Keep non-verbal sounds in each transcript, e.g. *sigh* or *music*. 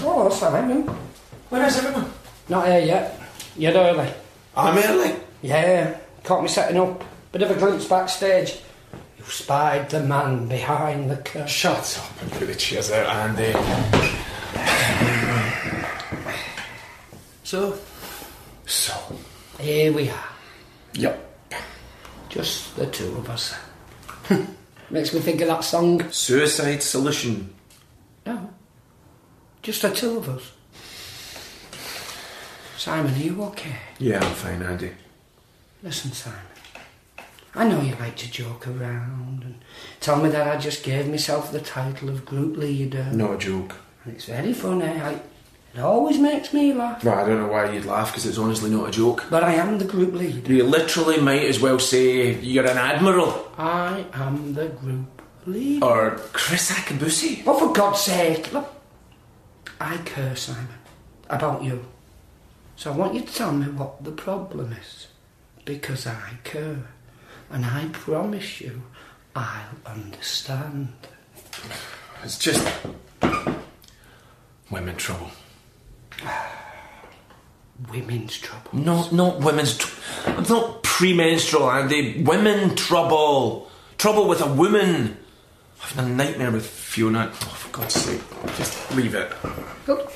Oh, Simon. Where is everyone? Not here yet. You're early. I'm early. Yeah, caught me setting up. Bit of a glimpse backstage. You spied the man behind the curtain. Shut up and put the chairs out, Andy. So, So, here we are. yep. Just the two of us. *laughs* Makes me think of that song. Suicide solution. No. Just the two of us. Simon, are you okay? Yeah, I'm fine, Andy. Listen, Simon. I know you like to joke around and tell me that I just gave myself the title of group leader. Not a joke. And it's very funny. I, it always makes me laugh. Well, I don't know why you'd laugh because it's honestly not a joke. But I am the group leader. You literally might as well say you're an admiral I am the group leader. or Kriss Akabusi. Oh, for God's sake, look. I care, Simon, about you. So I want you to tell me what the problem is. Because I care. And I promise you, I'll understand. It's just women trouble. Women's trouble. Not not women's. Tr- it's not premenstrual, Andy. Women trouble. Trouble with a woman. I've had a nightmare with Fiona. Oh, for God's sake, just leave it. Look,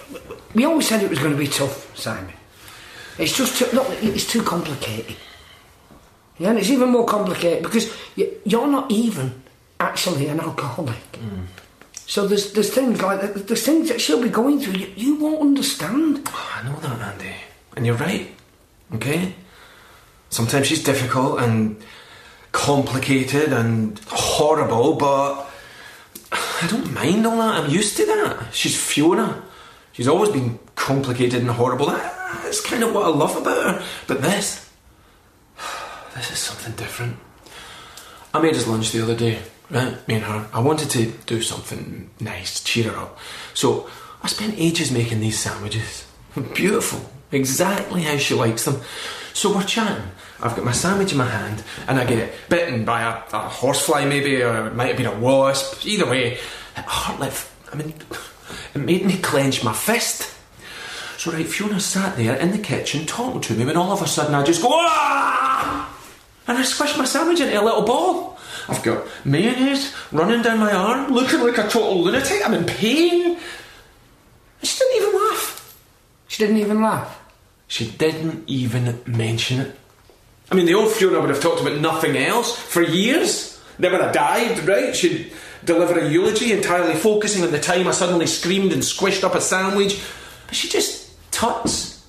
we always said it was going to be tough, Simon. It's just too, look, it's too complicated. Yeah, and it's even more complicated because you, you're not even actually an alcoholic. Mm. So there's there's things like that, there's things that she'll be going through you, you won't understand. Oh, I know that, Andy. And you're right. Okay? Sometimes she's difficult and complicated and horrible, but I don't mind all that. I'm used to that. She's Fiona. She's always been complicated and horrible. That's kind of what I love about her. But this, *sighs* this is something different. I made us lunch the other day, right? Me and her. I wanted to do something nice, to cheer her up. So I spent ages making these sandwiches. *laughs* Beautiful. Exactly how she likes them. So we're chatting. I've got my sandwich in my hand and I get bitten by a, a horsefly maybe, or it might have been a wasp. Either way, it hurt like, I mean, *sighs* it made me clench my fist. So right, Fiona sat there in the kitchen talking to me when all of a sudden I just go, ah! And I squished my sandwich into a little ball. I've got mayonnaise running down my arm, looking like a total lunatic. I'm in pain. She didn't even laugh. She didn't even laugh. She didn't even mention it. I mean, the old Fiona would have talked about nothing else for years. Then when I died, right, she'd deliver a eulogy entirely focusing on the time I suddenly screamed and squished up a sandwich. But she just tuts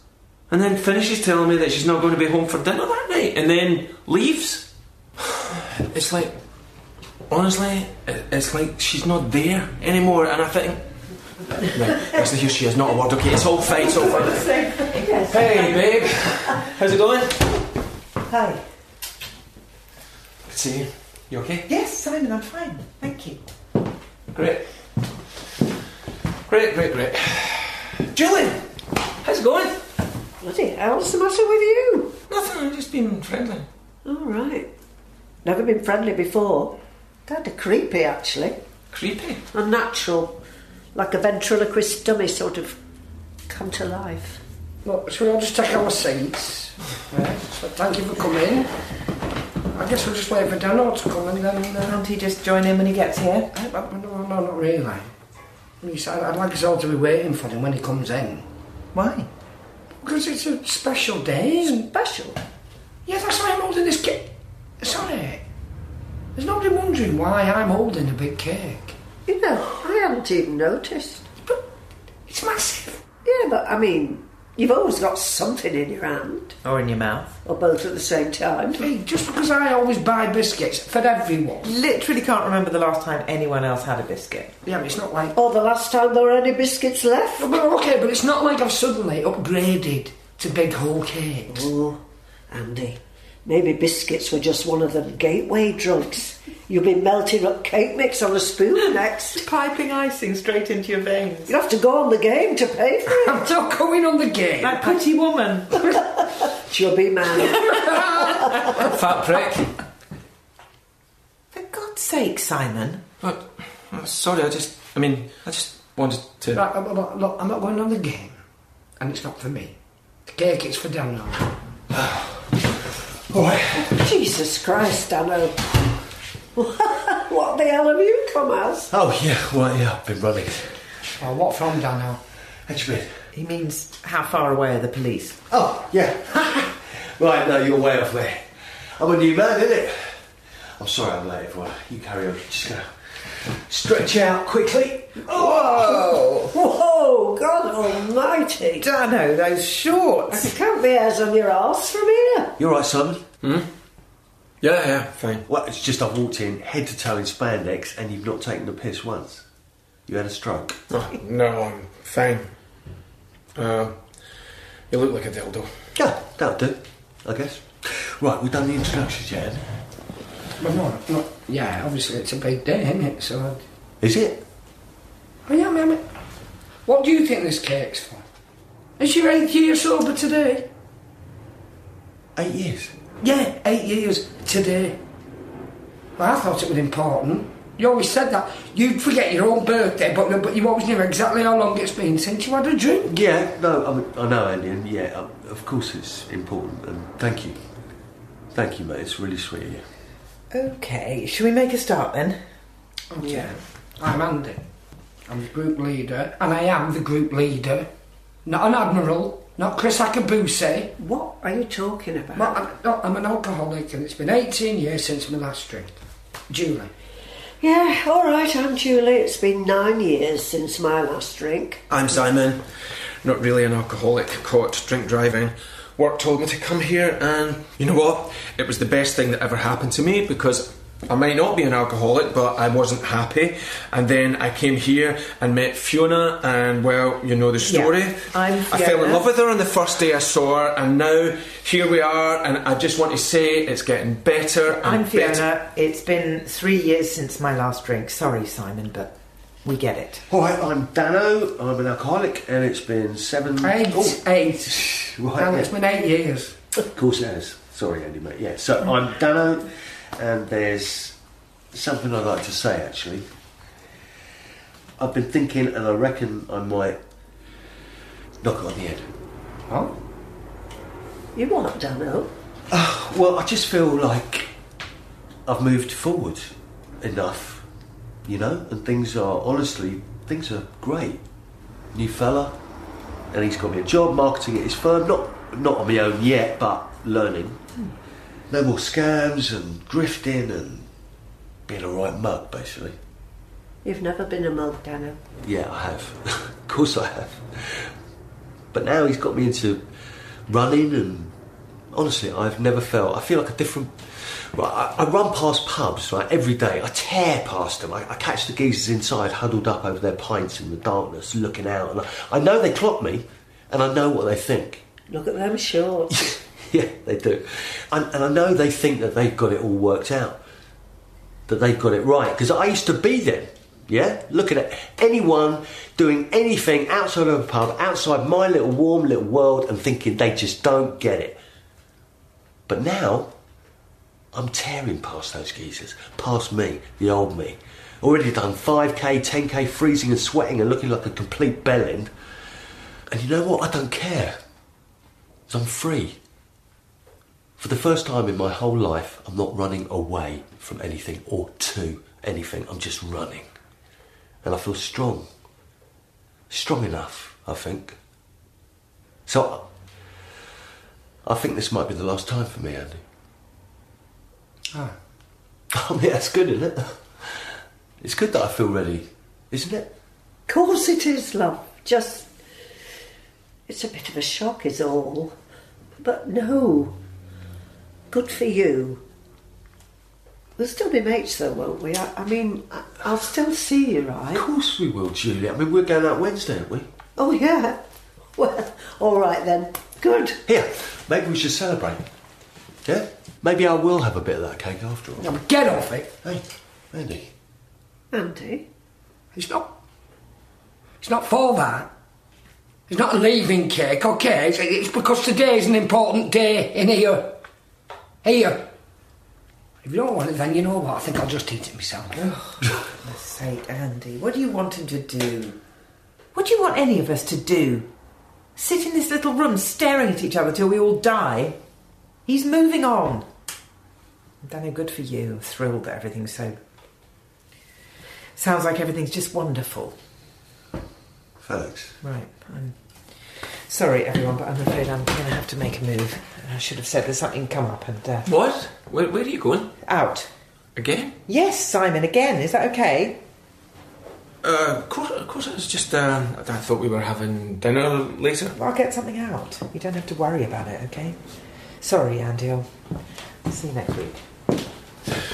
and then finishes telling me that she's not going to be home for dinner that night and then leaves. *sighs* It's like, honestly, it's like she's not there anymore, and I think. Right, listen, here she is, not a word, okay? It's all fine, it's all fine. Hey, babe. How's it going? Hi. Good to see you. You okay? Yes, Simon, I'm fine. Thank you. Great. Great, great, great. Julian, how's it going? Bloody hell, what's the matter with you? Nothing, I've just been friendly. All right. Never been friendly before. Kind of creepy, actually. Creepy. Unnatural. Like a ventriloquist dummy sort of come to life. Look, shall we all just take our seats? Right, so thank you for coming. I guess we'll just wait for Daniel to come and then... Uh, Can't he just join in when he gets here? I- I- no, no, not really. I'd I'd like us all to be waiting for him when he comes in. Why? Because it's a special day. and- Special. Yeah, that's why I'm holding this cake. Sorry. There's nobody wondering why I'm holding a big cake. You know, I haven't even noticed. But it's massive. Yeah, but I mean, you've always got something in your hand. Or in your mouth? Or both at the same time. Hey, just because I always buy biscuits for everyone. Literally can't remember the last time anyone else had a biscuit. Yeah, but it's not like... Or the last time there were any biscuits left. Well, okay, but it's not like I've suddenly upgraded to big whole cakes. Oh, Andy, maybe biscuits were just one of them gateway drugs. You'll be melting up cake mix on a spoon next. Piping icing straight into your veins. You'll have to go on the game to pay for it. *laughs* I'm not going on the game. Like Pretty Woman. *laughs* Chubby man. *laughs* Fat prick. For God's sake, sake, Simon. But, uh, sorry, I just. I mean, I just wanted to. Right, look, look, I'm not going on the game, and it's not for me. The cake is for Daniel. *sighs* *sighs* All right. Jesus Christ, Dano. *laughs* what the hell have you come as? Oh, yeah, well, yeah, I've been running. Oh, what from Daniel? How do you mean? He means how far away are the police? Oh, yeah. *laughs* right, no, you're way off there. I'm a new man, isn't it? I'm sorry I'm late, everyone. You carry on. Just gonna stretch out quickly. Whoa! Whoa, God almighty! Dano, those I shorts. can count the hairs on your arse from here. You're alright, Simon? Yeah, yeah, fine. Well, it's just I've walked in head to toe in spandex and you've not taken the piss once. You had a stroke. *laughs* Oh, no, I'm fine. Uh, you look like a dildo. Yeah, that'll do, I guess. Right, we've done the introductions yet. haven't Well, no, no, yeah, obviously it's a big day, isn't it? So, I'd- Is it? Oh yeah, I mean, what do you think this cake's for? Is your eighth year sober today? Eight years. Yeah, eight years today. Well, I thought it was important. You always said that. You'd forget your own birthday, but but you always knew exactly how long it's been since you had a drink. Yeah, no, I, mean, I know, Andy, and yeah, um, of course it's important, and thank you. Thank you, mate, it's really sweet of you. Okay, shall we make a start then? Okay. I'm Andy. I'm the group leader, and I am the group leader. Not an admiral, not Kriss Akabusi. What are you talking about? Well, I'm, no, I'm an alcoholic, and it's been 18 years since my last drink. Julie. Yeah, all right, I'm Julie. It's been nine years since my last drink. I'm Simon. Not really an alcoholic, caught drink driving. Work told me to come here, and you know what? It was the best thing that ever happened to me because I might not be an alcoholic, but I wasn't happy. And then I came here and met Fiona, and well, you know the story. Yeah, I'm I fell in love with her on the first day I saw her, and now here we are. And I just want to say it's getting better. And I'm better. Fiona. It's been three years since my last drink. Sorry, Simon, but we get it. All right, I'm Dano, I'm an alcoholic, and it's been seven... Eight. Oh, Eight. right, and yeah. it's been eight years. Of course it has. Sorry, Andy, mate. Yeah, so mm. I'm Dano, and there's something I'd like to say, actually. I've been thinking, and I reckon I might knock it on the head. Oh? You what, Dano? *sighs* Well, I just feel like I've moved forward enough, you know, and things are, honestly, things are great. New fella, and he's got me a job marketing at his firm, not, not on my own yet, but learning. No more scams and grifting and being a right mug, basically. You've never been a mug, Dano. Yeah, I have. *laughs* of course I have. But now he's got me into running and honestly, I've never felt, I feel like a different... Right, I, I run past pubs, right, every day. I tear past them. I, I catch the geezers inside huddled up over their pints in the darkness, looking out. And I, I know they clock me and I know what they think. Look at them shorts. *laughs* *laughs* yeah, they do. And, and I know they think that they've got it all worked out, that they've got it right. Because I used to be them, yeah? Looking at anyone doing anything outside of a pub, outside my little warm little world, and thinking they just don't get it. But now, I'm tearing past those geezers, past me, the old me. Already done 5k, 10k, freezing and sweating and looking like a complete bellend. And you know what? I don't care. I'm free. For the first time in my whole life, I'm not running away from anything or to anything. I'm just running. And I feel strong. Strong enough, I think. So, I think this might be the last time for me, Andy. Ah. *laughs* I mean, that's good, isn't it? It's good that I feel ready, isn't it? Of course it is, love. Just. It's a bit of a shock, is all. But no. Good for you. We'll still be mates, though, won't we? I, I mean, I, I'll still see you, right? Of course we will, Julie. I mean, we're going out Wednesday, aren't we? Oh, yeah. *laughs* Well, all right then. Good. Here, maybe we should celebrate. Yeah? Maybe I will have a bit of that cake after all. Now get off it. Hey, Andy. Andy? It's not. It's not for that. It's not a leaving cake, okay? It's, it's because today's an important day in here. Here. Uh, if you don't want it, then you know what? I think I'll just eat it myself. goodness sake, Andy, what do you want him to do? What do you want any of us to do? Sit in this little room staring at each other till we all die? He's moving on. Danny, good for you. Thrilled that everything's so. Sounds like everything's just wonderful. Felix. Right. I'm sorry, everyone, but I'm afraid I'm going to have to make a move. I should have said there's something come up and uh, What? Where, where are you going? out. Again? Yes, Simon. Again, is that okay? Uh, of course, of course. It was just. Uh, I thought we were having dinner later. I'll get something out. You don't have to worry about it, okay? Sorry, Andy. I'll see you next week.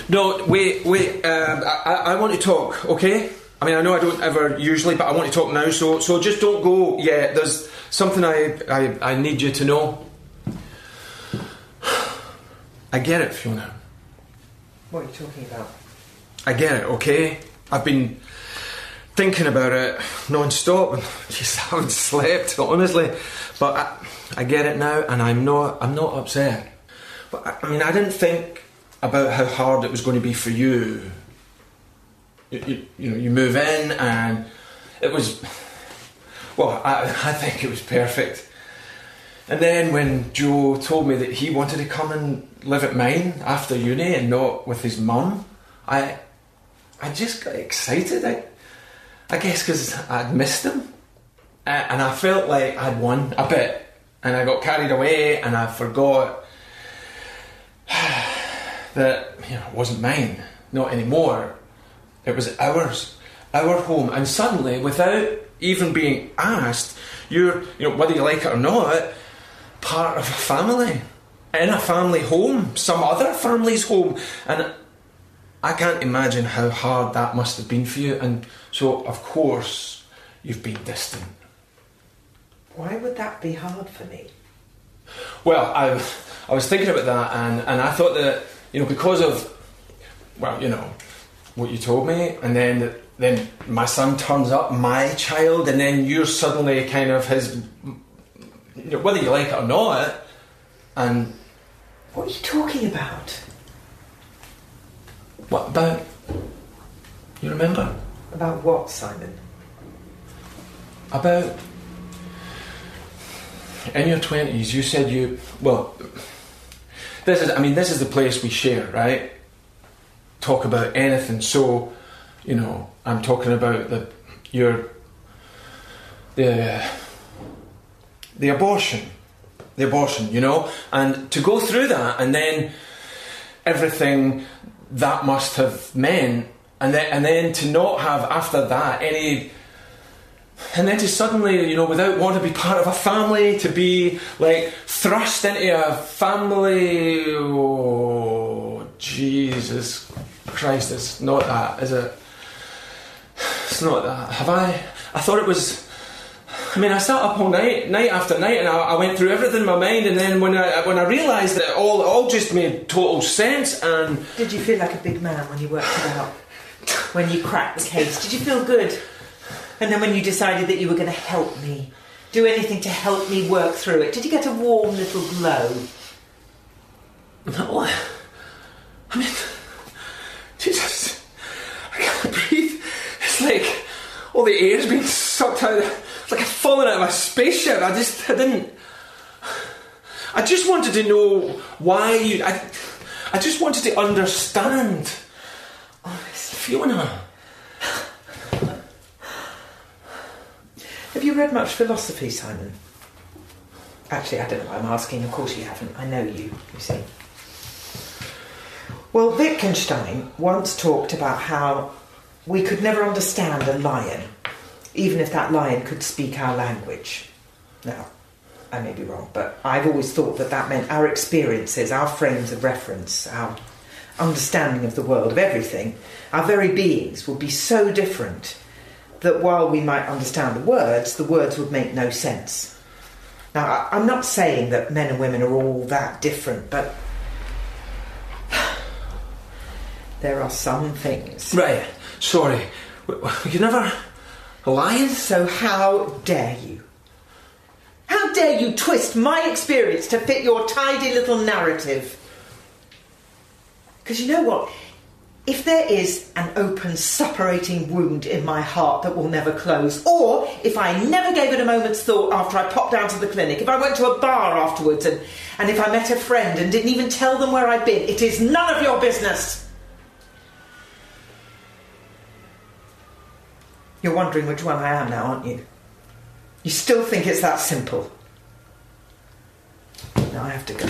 No, wait, wait. Um, I, I I want to talk. Okay. I mean, I know I don't ever usually, but I want to talk now. So, so just don't go yet. There's something I, I, I need you to know. I get it, Fiona. What are you talking about? I get it, okay? I've been thinking about it non-stop *laughs* and just haven't slept, honestly. But I, I get it now, and I'm not. I'm not upset. But I, I mean, I didn't think about how hard it was going to be for you. You, you, you know, you move in, and it was. Well, I, I think it was perfect. And then when Joe told me that he wanted to come and live at mine after uni and not with his mum, I I just got excited. I, I guess because I'd missed him. And I felt like I'd won a bit. And I got carried away and I forgot *sighs* that you know, it wasn't mine. Not anymore. It was ours. Our home. And suddenly, without even being asked, you're, you know, whether you like it or not, part of a family. In a family home. Some other family's home. And I can't imagine how hard that must have been for you, and so of course you've been distant. Why would that be hard for me? Well, I, I was thinking about that, and, and I thought that you know because of well, you know what you told me, and then then my son turns up, my child, and then you're suddenly kind of his, you know, whether you like it or not, and What are you talking about? what about you remember About what, Simon? About in your twenties, you said you well. This is, I mean, this is the place we share, right? Talk about anything. So, you know, I'm talking about the your the the abortion, the abortion, you know, and to go through that, and then everything that must have meant, and then and then to not have after that any and then to suddenly, you know, without wanting to be part of a family, to be like thrust into a family. Oh, Jesus Christ, it's not that, is it? It's not that. Have I? I thought it was. I mean, I sat up all night, night after night, and I, I went through everything in my mind. And then when I when I realised that it all it all just made total sense, and Did you feel like a big man when you worked it out? When you cracked the case? Did you feel good? And then when you decided that you were going to help me, do anything to help me work through it, did you get a warm little glow? No, I mean, Jesus, I can't breathe. It's like all the air's been sucked out. It's like I've fallen out of a spaceship. I just, I didn't. I just wanted to know why you. I, I just wanted to understand. Fiona. Have you read much philosophy, Simon? Actually, I don't know I'm asking. Of course you haven't. I know you, you see. Well, Wittgenstein once talked about how we could never understand a lion, even if that lion could speak our language. Now, I may be wrong, but I've always thought that that meant our experiences, our frames of reference, our understanding of the world, of everything, our very beings would be so different that while we might understand the words, the words would make no sense. Now, I'm not saying that men and women are all that different, but *sighs* there are some things. Right. Sorry. You never. Lion? So, how dare you? How dare you twist my experience to fit your tidy little narrative? Because you know what? If there is an open, suppurating wound in my heart that will never close, or if I never gave it a moment's thought after I popped down to the clinic, if I went to a bar afterwards, and, and if I met a friend and didn't even tell them where I'd been, it is none of your business. You're wondering which one I am now, aren't you? You still think it's that simple. Now I have to go.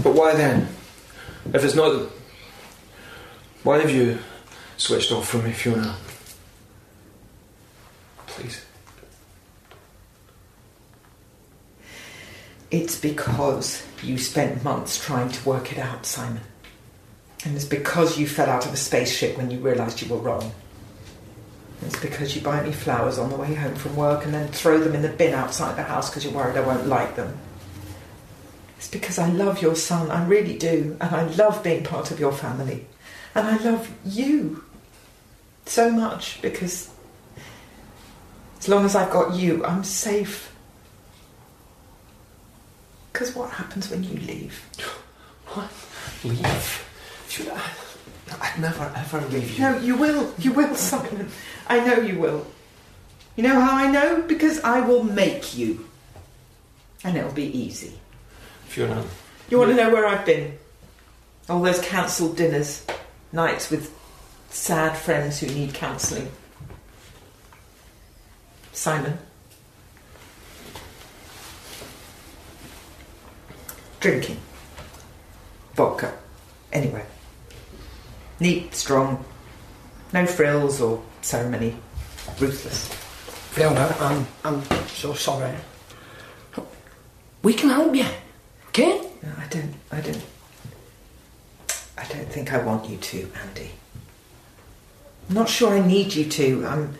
But why then? If it's not. Why have you switched off from me, Fiona? Please. It's because you spent months trying to work it out, Simon. And it's because you fell out of a spaceship when you realised you were wrong. It's because you buy me flowers on the way home from work and then throw them in the bin outside the house because you're worried I won't like them. It's because I love your son, I really do, and I love being part of your family. And I love you so much because as long as I've got you, I'm safe. Because what happens when you leave? What? Leave? Fiona, I, I'd never ever leave you. No, you will. You will, *laughs* Simon. I know you will. You know how I know? Because I will make you. And it'll be easy. Fiona. You want to know where I've been? All those cancelled dinners, nights with sad friends who need counselling. Simon. Drinking. Vodka. Anyway. Neat, strong. No frills or ceremony. Ruthless. Fiona, I'm, I'm so sorry. We can help you, okay? No, I don't. I don't. I don't think I want you to, Andy. I'm not sure I need you to. I'm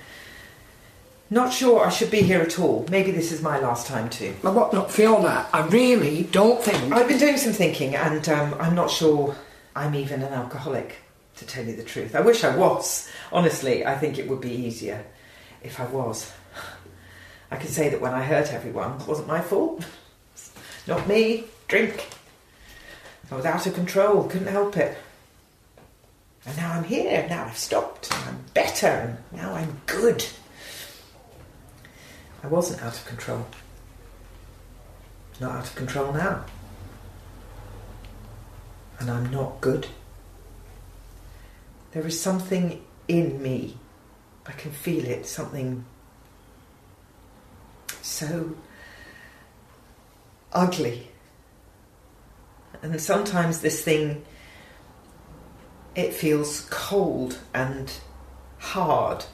not sure I should be here at all. Maybe this is my last time too. But what, look, Fiona, I really don't think. I've been doing some thinking, and um, I'm not sure I'm even an alcoholic. To tell you the truth, I wish I was. Honestly, I think it would be easier if I was. I can say that when I hurt everyone, it wasn't my fault. *laughs* Not me. Drink. I was out of control, couldn't help it. And now I'm here, now I've stopped, I'm better, and now I'm good. I wasn't out of control. Not out of control now. And I'm not good. There is something in me, I can feel it, something so ugly. And sometimes this thing, it feels cold and hard.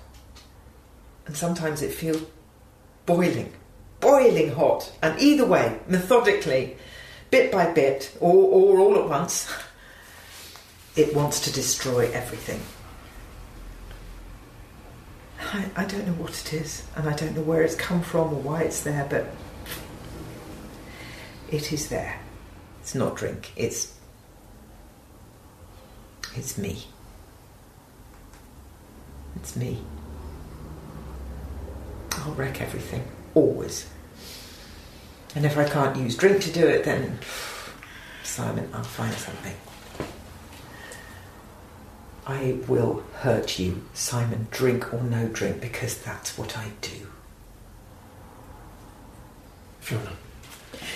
And sometimes it feels boiling, boiling hot. And either way, methodically, bit by bit, or, or all at once, *laughs* it wants to destroy everything. I, I don't know what it is, and I don't know where it's come from or why it's there, but it is there. It's not drink. It's it's me. It's me. I'll wreck everything. Always. And if I can't use drink to do it, then Simon, I'll find something. I will hurt you, Simon, drink or no drink, because that's what I do. Fiona.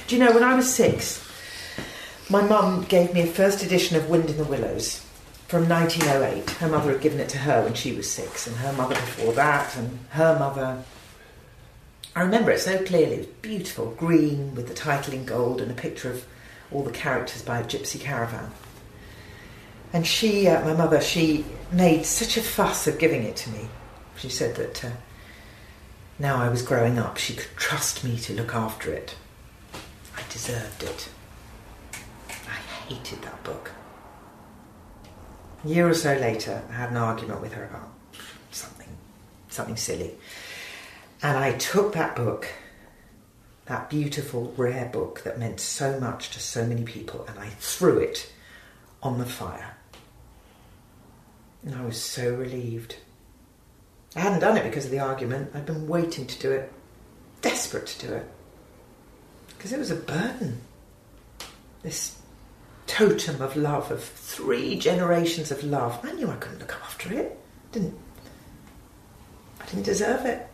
Do you know, when I was six, my mum gave me a first edition of Wind in the Willows from 1908. Her mother had given it to her when she was six, and her mother before that, and her mother. I remember it so clearly. It was beautiful, green, with the title in gold, and a picture of all the characters by a gypsy caravan. And she, uh, my mother, she made such a fuss of giving it to me. She said that uh, now I was growing up, she could trust me to look after it. I deserved it. I hated that book. A year or so later, I had an argument with her about something, something silly. And I took that book, that beautiful, rare book that meant so much to so many people, and I threw it on the fire. And I was so relieved. I hadn't done it because of the argument, I'd been waiting to do it, desperate to do it because it was a burden. This totem of love, of three generations of love. I knew I couldn't look after it. Didn't. I didn't deserve it.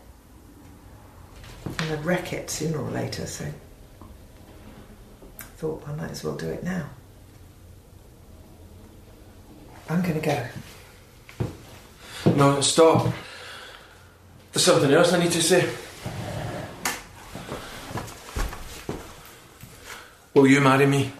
And I'd wreck it sooner or later, so I thought I might as well do it now. I'm going to go. No, stop. There's something else I need to say. Will you marry me?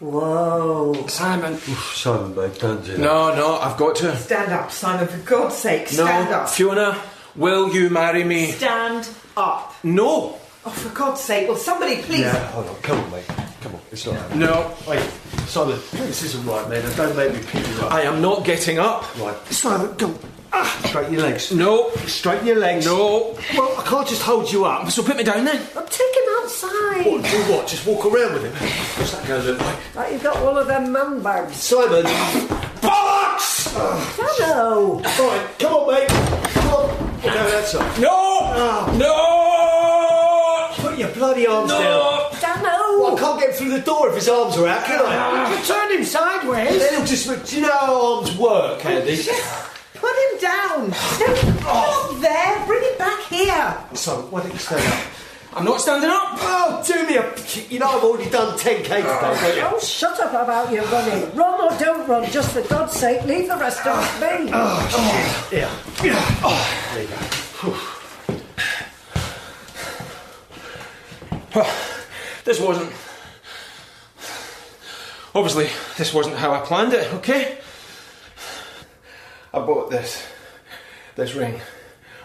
Whoa. Simon, Simon, mate, don't do that. No, no, I've got to. Stand up, Simon, for God's sake, No, stand up. Fiona, will you marry me? Stand up. No, Oh, for God's sake, will somebody please. Yeah, hold on, come on, mate. Come on, it's not happening. no, Wait, Simon, this isn't right, man. Don't make me pick you up. I am not getting up. Right, Simon, come. Ah, straighten your legs. No, Straighten your legs. no. Well, I can't just hold you up. So put me down then. Well, take him outside. What, do what? Just walk around with him? What's that going to look like? Like you've got one of them man bags. Simon! Bollocks! Hello. Alright, come on, mate. Come on. Go that side. No, no, Put your bloody arms down. no. Dano. Well, I can't get through the door if his arms are out, can I? you turn him sideways. Then he'll just. Do you know how arms work, Andy? Down. No, not there. Bring him back here. So, why don't you stand up? I'm not standing up. Oh, do me a. You know, I've already done 10k today, oh, don't you? Oh, shut up about your running. Run or don't run, just for God's sake, leave the rest of us be. Oh, yeah. There you go. Well, this wasn't. Obviously, this wasn't how I planned it, okay? I bought this, this ring,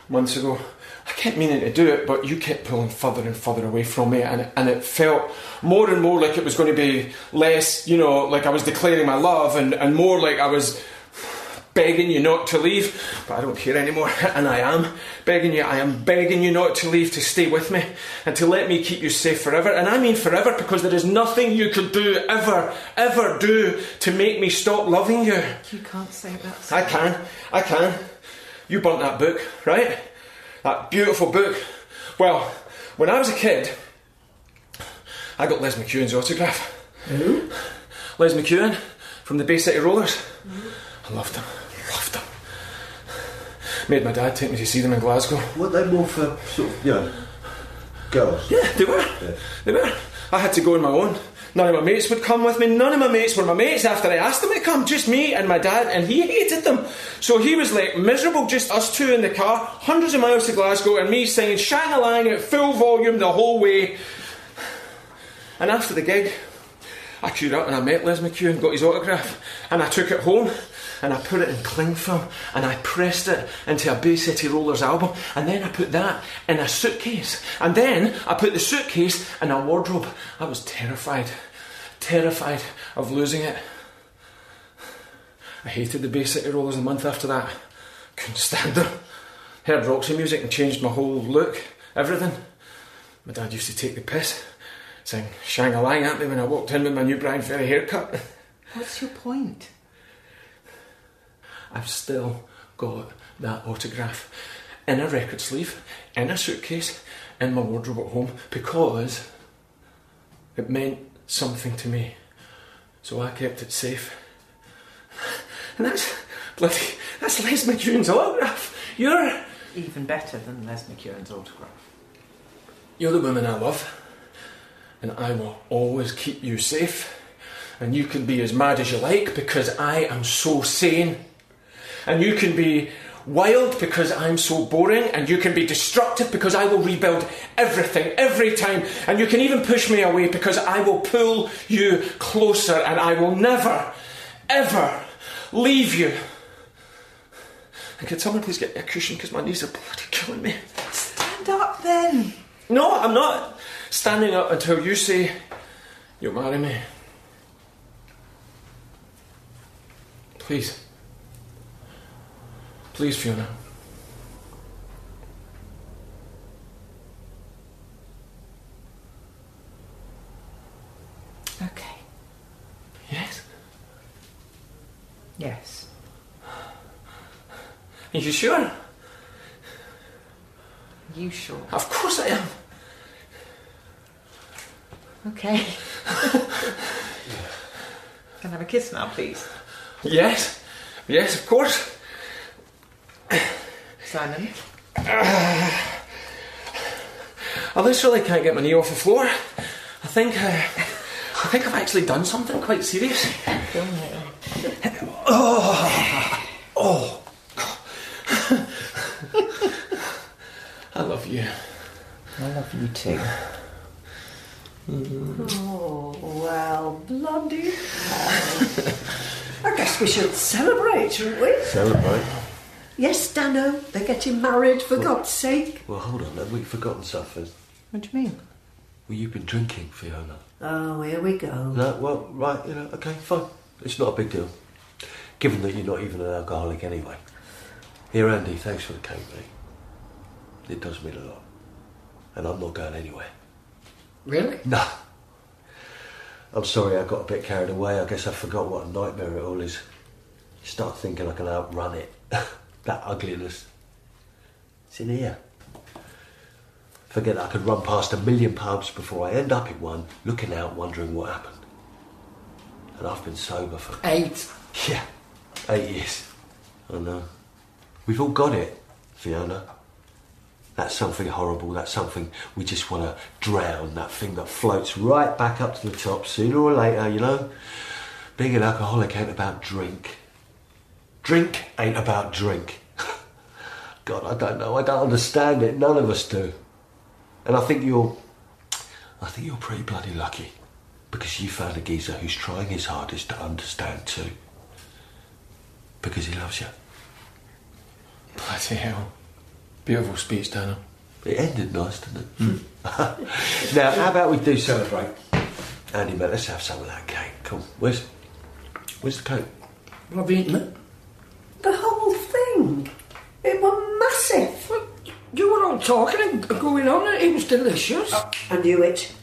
months ago. I kept meaning to do it, but you kept pulling further and further away from me, and, and it felt more and more like it was going to be less, you know, like I was declaring my love, and, and more like I was begging you not to leave, but I don't care anymore, *laughs* and I am begging you, I am begging you not to leave, to stay with me, and to let me keep you safe forever. And I mean forever because there is nothing you could do, ever, ever do, to make me stop loving you. You can't say that. I can, I can. You burnt that book, right? That beautiful book. Well, when I was a kid, I got Les McKeown's autograph. Who? Les McEwen from the Bay City Rollers. Mm-hmm. I loved them, loved them. Made my dad take me to see them in Glasgow. What they more for, uh, sort of, you know, girls? Yeah, they were. They were. I had to go on my own. None of my mates would come with me. None of my mates were my mates after I asked them to come. Just me and my dad, and he hated them. So he was like miserable, just us two in the car, hundreds of miles to Glasgow, and me singing Shang Lang at full volume the whole way. And after the gig, I queued up and I met Les McKeown, and got his autograph, and I took it home and I put it in cling film and I pressed it into a Bay City Rollers album and then I put that in a suitcase and then I put the suitcase in a wardrobe. I was terrified, terrified of losing it. I hated the Bay City Rollers a month after that. Couldn't stand them. Heard Roxy music and changed my whole look, everything. My dad used to take the piss, saying Shang a Lang at me when I walked in with my new Bryan Ferry haircut. What's your point? I've still got that autograph in a record sleeve, in a suitcase, in my wardrobe at home because it meant something to me. So I kept it safe. And that's bloody, that's Les McKeown's autograph. You're, Even better than Les McKeown's autograph. you're the woman I love. And I will always keep you safe. And you can be as mad as you like because I am so sane. And you can be wild because I'm so boring. And you can be destructive because I will rebuild everything every time. And you can even push me away because I will pull you closer and I will never, ever leave you. And can someone please get me a cushion because my knees are bloody killing me? Stand up then. No, I'm not standing up until you say you'll marry me. Please. Please, Fiona. Okay. Yes? Yes. Are you sure? You sure? Of course I am. Okay. *laughs* Can I have a kiss now, please? Yes, yes, of course. Simon? *sighs* I literally can't get my knee off the floor. I think, uh, I think I've actually done something quite serious. Oh, oh. *laughs* I love you. I love you too. Oh, well, bloody hell. I guess we should celebrate, shouldn't we? Celebrate. Yes, Dano, they're getting married, for God's sake. Well, hold on, have we forgotten something? What do you mean? Well, you've been drinking, Fiona. Oh, here we go. No, well, right, you know, okay, fine. It's not a big deal. Given that you're not even an alcoholic anyway. Here, Andy, thanks for the cake, mate. It does mean a lot. And I'm not going anywhere. Really? No. I'm sorry I got a bit carried away. I guess I forgot what a nightmare it all is. You start thinking I can outrun it. *laughs* that ugliness. It's in here. Forget that I could run past a million pubs before I end up in one, looking out, wondering what happened. And I've been sober for Eight. yeah, eight years. I know. We've all got it, Fiona. That's something horrible. That's something we just want to drown. That thing that floats right back up to the top sooner or later, you know? Being an alcoholic ain't about drink. Drink ain't about drink. *laughs* God, I don't know. I don't understand it. None of us do. And I think you're. I think you're pretty bloody lucky. Because you found a geezer who's trying his hardest to understand too. Because he loves you. Bloody hell. Beautiful speech, Dana. It ended nice, didn't it? *laughs* now, how about we do celebrate? Andy, mate, let's have some of that cake. Come, where's, where's the cake? Well, I've eaten it. The whole thing. It was massive. Well, you were all talking and going on, it was delicious. I knew it.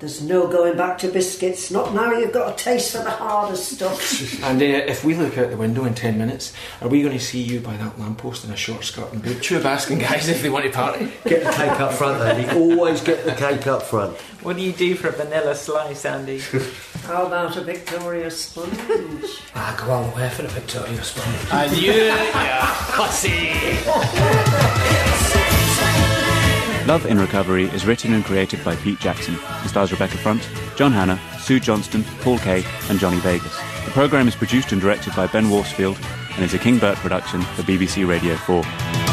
There's no going back to biscuits. Not now you've got a taste for the harder stuff. *laughs* And uh, if we look out the window in 10 minutes, are we going to see you by that lamppost in a short skirt and boot tube asking guys if they want to party? Get the cake up front, Andy. Always get the cake up front. What do you do for a vanilla slice, Andy? *laughs* How about a Victoria sponge? I *laughs* go on, the way for the Victoria sponge. And you, yeah, hussy! Love in Recovery is written and created by Pete Jackson and stars Rebecca Front, John Hannah, Sue Johnston, Paul Kaye, and Johnny Vegas. The programme is produced and directed by Ben Worsfield and is a King Bert production for BBC Radio 4.